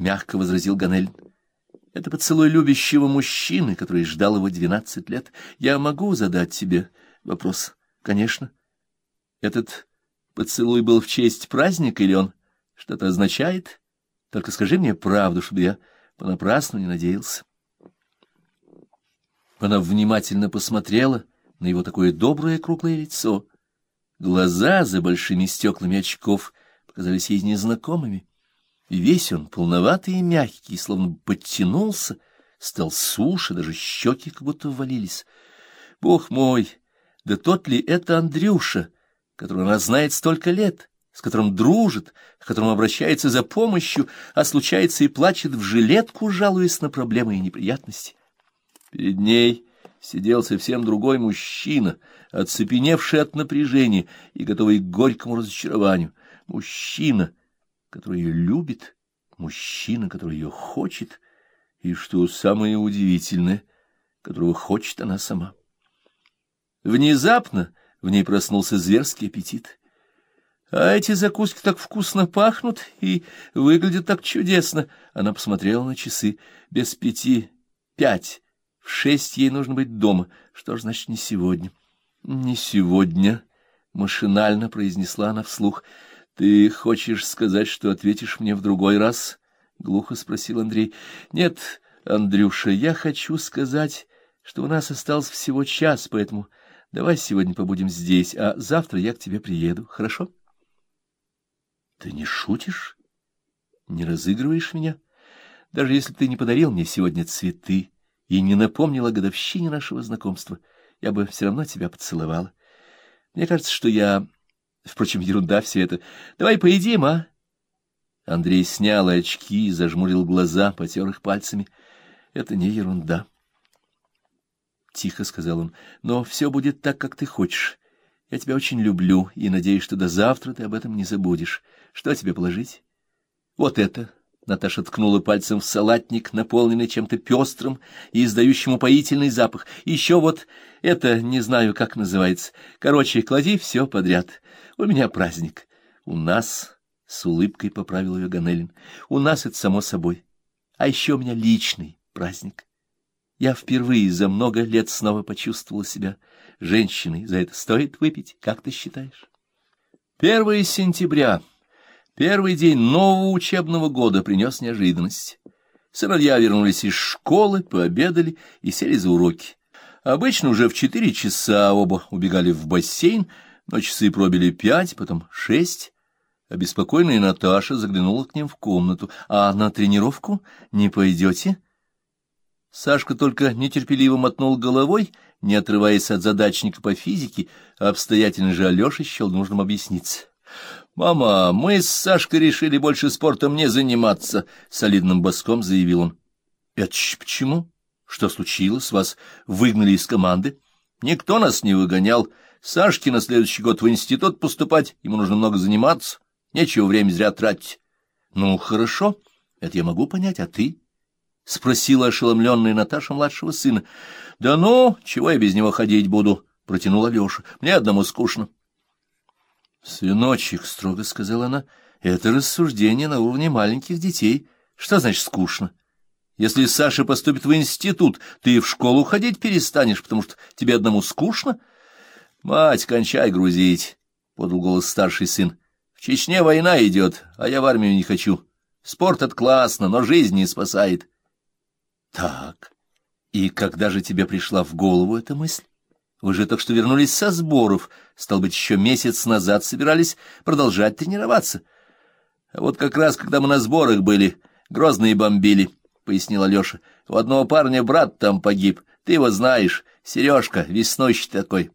мягко возразил Ганель. Это поцелуй любящего мужчины, который ждал его двенадцать лет. Я могу задать тебе вопрос? Конечно. Этот поцелуй был в честь праздника или он что-то означает? Только скажи мне правду, чтобы я понапрасну не надеялся. Она внимательно посмотрела на его такое доброе круглое лицо. Глаза за большими стеклами очков показались ей незнакомыми. Весь он, полноватый и мягкий, словно подтянулся, стал суше, даже щеки как будто ввалились. Бог мой, да тот ли это Андрюша, которого она знает столько лет, с которым дружит, к которому обращается за помощью, а случается и плачет в жилетку, жалуясь на проблемы и неприятности. Перед ней сидел совсем другой мужчина, оцепеневший от напряжения и готовый к горькому разочарованию. Мужчина — который ее любит, мужчина, который ее хочет, и, что самое удивительное, которого хочет она сама. Внезапно в ней проснулся зверский аппетит. А эти закуски так вкусно пахнут и выглядят так чудесно. Она посмотрела на часы. Без пяти пять. В шесть ей нужно быть дома. Что ж, значит, не сегодня? Не сегодня, — машинально произнесла она вслух. — Ты хочешь сказать, что ответишь мне в другой раз? — глухо спросил Андрей. — Нет, Андрюша, я хочу сказать, что у нас остался всего час, поэтому давай сегодня побудем здесь, а завтра я к тебе приеду, хорошо? — Ты не шутишь? Не разыгрываешь меня? Даже если ты не подарил мне сегодня цветы и не напомнил о годовщине нашего знакомства, я бы все равно тебя поцеловала. Мне кажется, что я Впрочем, ерунда все это. Давай поедим, а? Андрей снял очки и зажмурил глаза, потер их пальцами. Это не ерунда. Тихо сказал он. Но все будет так, как ты хочешь. Я тебя очень люблю и надеюсь, что до завтра ты об этом не забудешь. Что тебе положить? Вот это. Наташа ткнула пальцем в салатник, наполненный чем-то пестрым и издающим упоительный запах. Еще вот это, не знаю, как называется. Короче, клади все подряд. У меня праздник. У нас, — с улыбкой поправил ее Ганелин, — у нас это само собой. А еще у меня личный праздник. Я впервые за много лет снова почувствовала себя женщиной. За это стоит выпить, как ты считаешь? Первое сентября. Первый день нового учебного года принес неожиданность. Сыновья вернулись из школы, пообедали и сели за уроки. Обычно уже в четыре часа оба убегали в бассейн, но часы пробили пять, потом шесть. Обеспокоенная Наташа заглянула к ним в комнату. «А на тренировку не пойдете?» Сашка только нетерпеливо мотнул головой, не отрываясь от задачника по физике, обстоятельно же Алеша счел нужным объясниться. «Мама, мы с Сашкой решили больше спортом не заниматься», — солидным боском заявил он. «Это почему? Что случилось? Вас выгнали из команды?» «Никто нас не выгонял. Сашке на следующий год в институт поступать, ему нужно много заниматься, нечего время зря тратить». «Ну, хорошо, это я могу понять, а ты?» — спросила ошеломленная Наташа младшего сына. — Да ну, чего я без него ходить буду? — протянула Леша. — Мне одному скучно. — Сыночек, — строго сказала она, — это рассуждение на уровне маленьких детей. Что значит скучно? Если Саша поступит в институт, ты в школу ходить перестанешь, потому что тебе одному скучно? — Мать, кончай грузить, — подал голос старший сын. — В Чечне война идет, а я в армию не хочу. Спорт — это классно, но жизнь не спасает. — Так, и когда же тебе пришла в голову эта мысль? Вы же только что вернулись со сборов, стал быть, еще месяц назад собирались продолжать тренироваться. А вот как раз, когда мы на сборах были, грозные бомбили, — пояснил Алеша. У одного парня брат там погиб, ты его знаешь, Сережка, веснущий такой.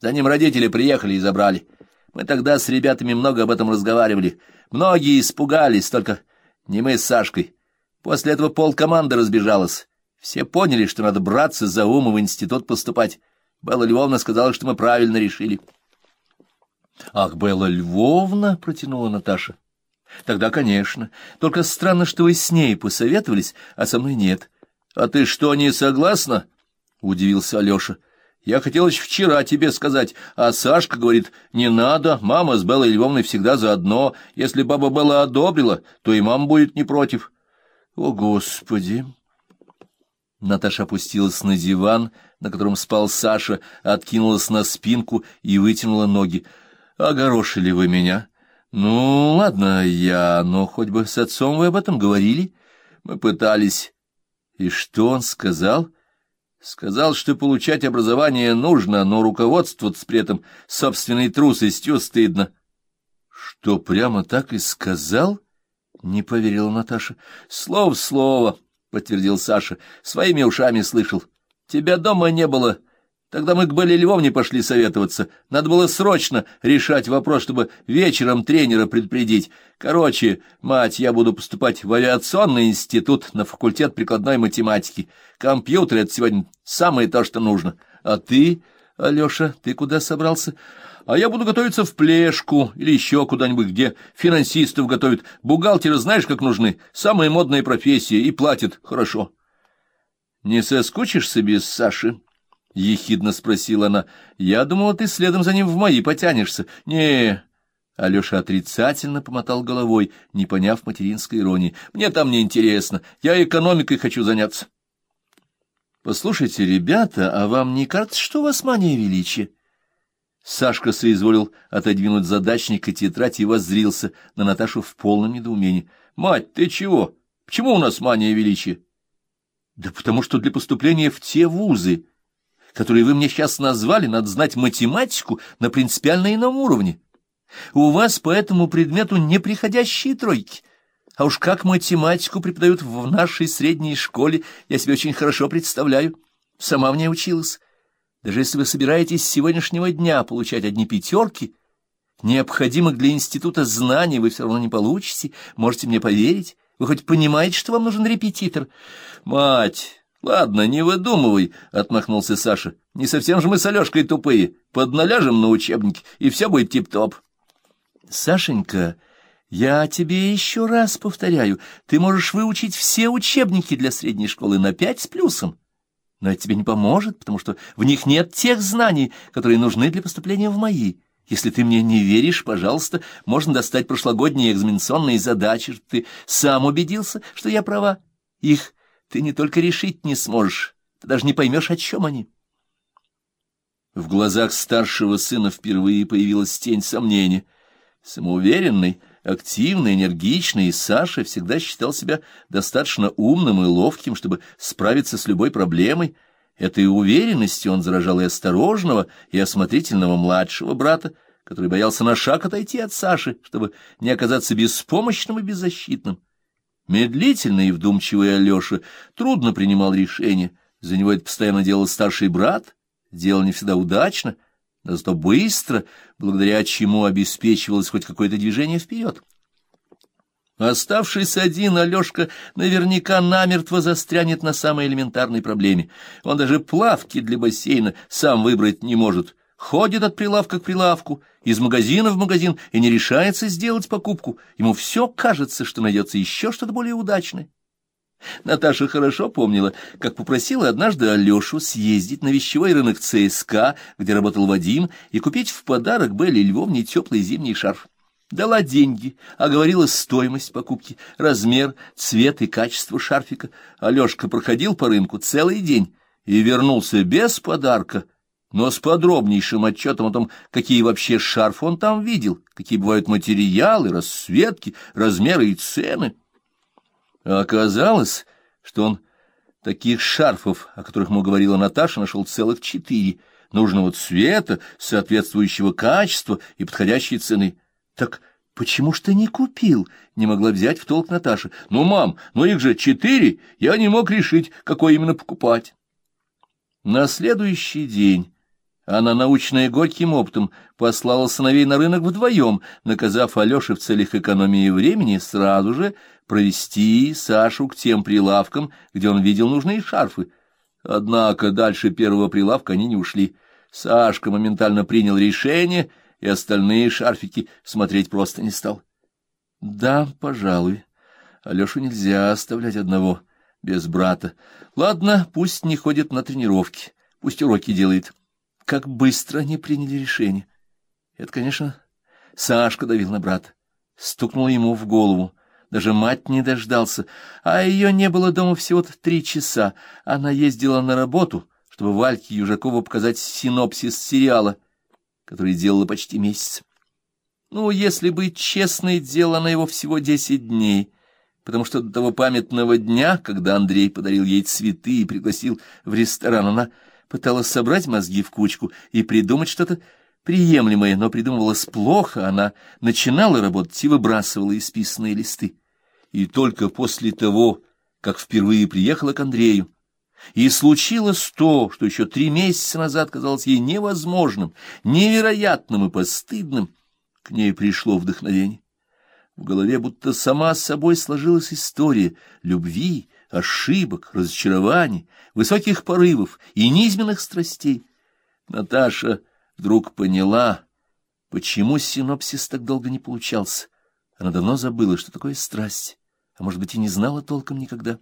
За ним родители приехали и забрали. Мы тогда с ребятами много об этом разговаривали. Многие испугались, только не мы с Сашкой. После этого полкоманды разбежалась. Все поняли, что надо браться за ум и в институт поступать. Белла Львовна сказала, что мы правильно решили. — Ах, Белла Львовна, — протянула Наташа. — Тогда, конечно. Только странно, что вы с ней посоветовались, а со мной нет. — А ты что, не согласна? — удивился Алеша. — Я хотел еще вчера тебе сказать, а Сашка говорит, не надо, мама с Беллой Львовной всегда заодно. Если баба Белла одобрила, то и мама будет не против. О, Господи! Наташа опустилась на диван, на котором спал Саша, откинулась на спинку и вытянула ноги. «Огорошили вы меня?» «Ну, ладно, я, но хоть бы с отцом вы об этом говорили. Мы пытались». «И что он сказал?» «Сказал, что получать образование нужно, но руководствоваться при этом собственной трусостью стыдно». «Что, прямо так и сказал?» — не поверила Наташа. «Слово в слово», — подтвердил Саша, — «своими ушами слышал. Тебя дома не было». Тогда мы к Белле Львовне пошли советоваться. Надо было срочно решать вопрос, чтобы вечером тренера предупредить. Короче, мать, я буду поступать в авиационный институт на факультет прикладной математики. Компьютер — это сегодня самое то, что нужно. А ты, Алеша, ты куда собрался? А я буду готовиться в плешку или еще куда-нибудь, где финансистов готовят. Бухгалтеры знаешь, как нужны. Самая модная профессия и платят хорошо. Не соскучишься без Саши? — ехидно спросила она. — Я думала, ты следом за ним в мои потянешься. — Не... Алеша отрицательно помотал головой, не поняв материнской иронии. — Мне там не интересно. Я экономикой хочу заняться. — Послушайте, ребята, а вам не кажется, что у вас мания величия? Сашка соизволил отодвинуть задачник и тетрадь и воззрился на Наташу в полном недоумении. — Мать, ты чего? Почему у нас мания величия? — Да потому что для поступления в те вузы которые вы мне сейчас назвали, надо знать математику на принципиально ином уровне. У вас по этому предмету неприходящие тройки. А уж как математику преподают в нашей средней школе, я себе очень хорошо представляю. Сама мне училась. Даже если вы собираетесь с сегодняшнего дня получать одни пятерки, необходимых для института знаний вы все равно не получите, можете мне поверить. Вы хоть понимаете, что вам нужен репетитор? Мать... — Ладно, не выдумывай, — отмахнулся Саша. — Не совсем же мы с Алешкой тупые. Подналяжем на учебники, и все будет тип-топ. — Сашенька, я тебе еще раз повторяю, ты можешь выучить все учебники для средней школы на пять с плюсом. Но это тебе не поможет, потому что в них нет тех знаний, которые нужны для поступления в мои. Если ты мне не веришь, пожалуйста, можно достать прошлогодние экзаменационные задачи, ты сам убедился, что я права. Их ты не только решить не сможешь, ты даже не поймешь, о чем они. В глазах старшего сына впервые появилась тень сомнения. Самоуверенный, активный, энергичный Саша всегда считал себя достаточно умным и ловким, чтобы справиться с любой проблемой. Этой уверенностью он заражал и осторожного, и осмотрительного младшего брата, который боялся на шаг отойти от Саши, чтобы не оказаться беспомощным и беззащитным. Медлительный и вдумчивый Алеша трудно принимал решения, за него это постоянно делал старший брат, делал не всегда удачно, но зато быстро, благодаря чему обеспечивалось хоть какое-то движение вперед. Оставшись один, Алешка наверняка намертво застрянет на самой элементарной проблеме. Он даже плавки для бассейна сам выбрать не может, ходит от прилавка к прилавку, из магазина в магазин и не решается сделать покупку. Ему все кажется, что найдется еще что-то более удачное. Наташа хорошо помнила, как попросила однажды Алешу съездить на вещевой рынок ЦСКА, где работал Вадим, и купить в подарок Белле Львовне теплый зимний шарф. Дала деньги, оговорила стоимость покупки, размер, цвет и качество шарфика. Алешка проходил по рынку целый день и вернулся без подарка, но с подробнейшим отчетом о том, какие вообще шарфы он там видел, какие бывают материалы, расцветки, размеры и цены. А оказалось, что он таких шарфов, о которых ему говорила Наташа, нашел целых четыре, нужного цвета, соответствующего качества и подходящей цены. Так почему ж ты не купил? Не могла взять в толк Наташа. Ну, мам, ну их же четыре, я не мог решить, какой именно покупать. На следующий день она, научная горьким опытом, послала сыновей на рынок вдвоем, наказав Алёше в целях экономии времени сразу же провести Сашу к тем прилавкам, где он видел нужные шарфы. Однако дальше первого прилавка они не ушли. Сашка моментально принял решение, и остальные шарфики смотреть просто не стал. Да, пожалуй, Алёшу нельзя оставлять одного, без брата. Ладно, пусть не ходит на тренировки, пусть уроки делает как быстро они приняли решение. Это, конечно, Сашка давил на брата, стукнул ему в голову, даже мать не дождался, а ее не было дома всего-то три часа. Она ездила на работу, чтобы Вальке Южакову показать синопсис сериала, который делала почти месяц. Ну, если быть честной, делала она его всего десять дней, потому что до того памятного дня, когда Андрей подарил ей цветы и пригласил в ресторан, она пыталась собрать мозги в кучку и придумать что-то приемлемое, но придумывалось плохо, она начинала работать и выбрасывала исписанные листы. И только после того, как впервые приехала к Андрею, и случилось то, что еще три месяца назад казалось ей невозможным, невероятным и постыдным, к ней пришло вдохновение. В голове будто сама собой сложилась история любви, ошибок, разочарований, высоких порывов и низменных страстей. Наташа вдруг поняла, почему синопсис так долго не получался. Она давно забыла, что такое страсть, а может быть и не знала толком никогда.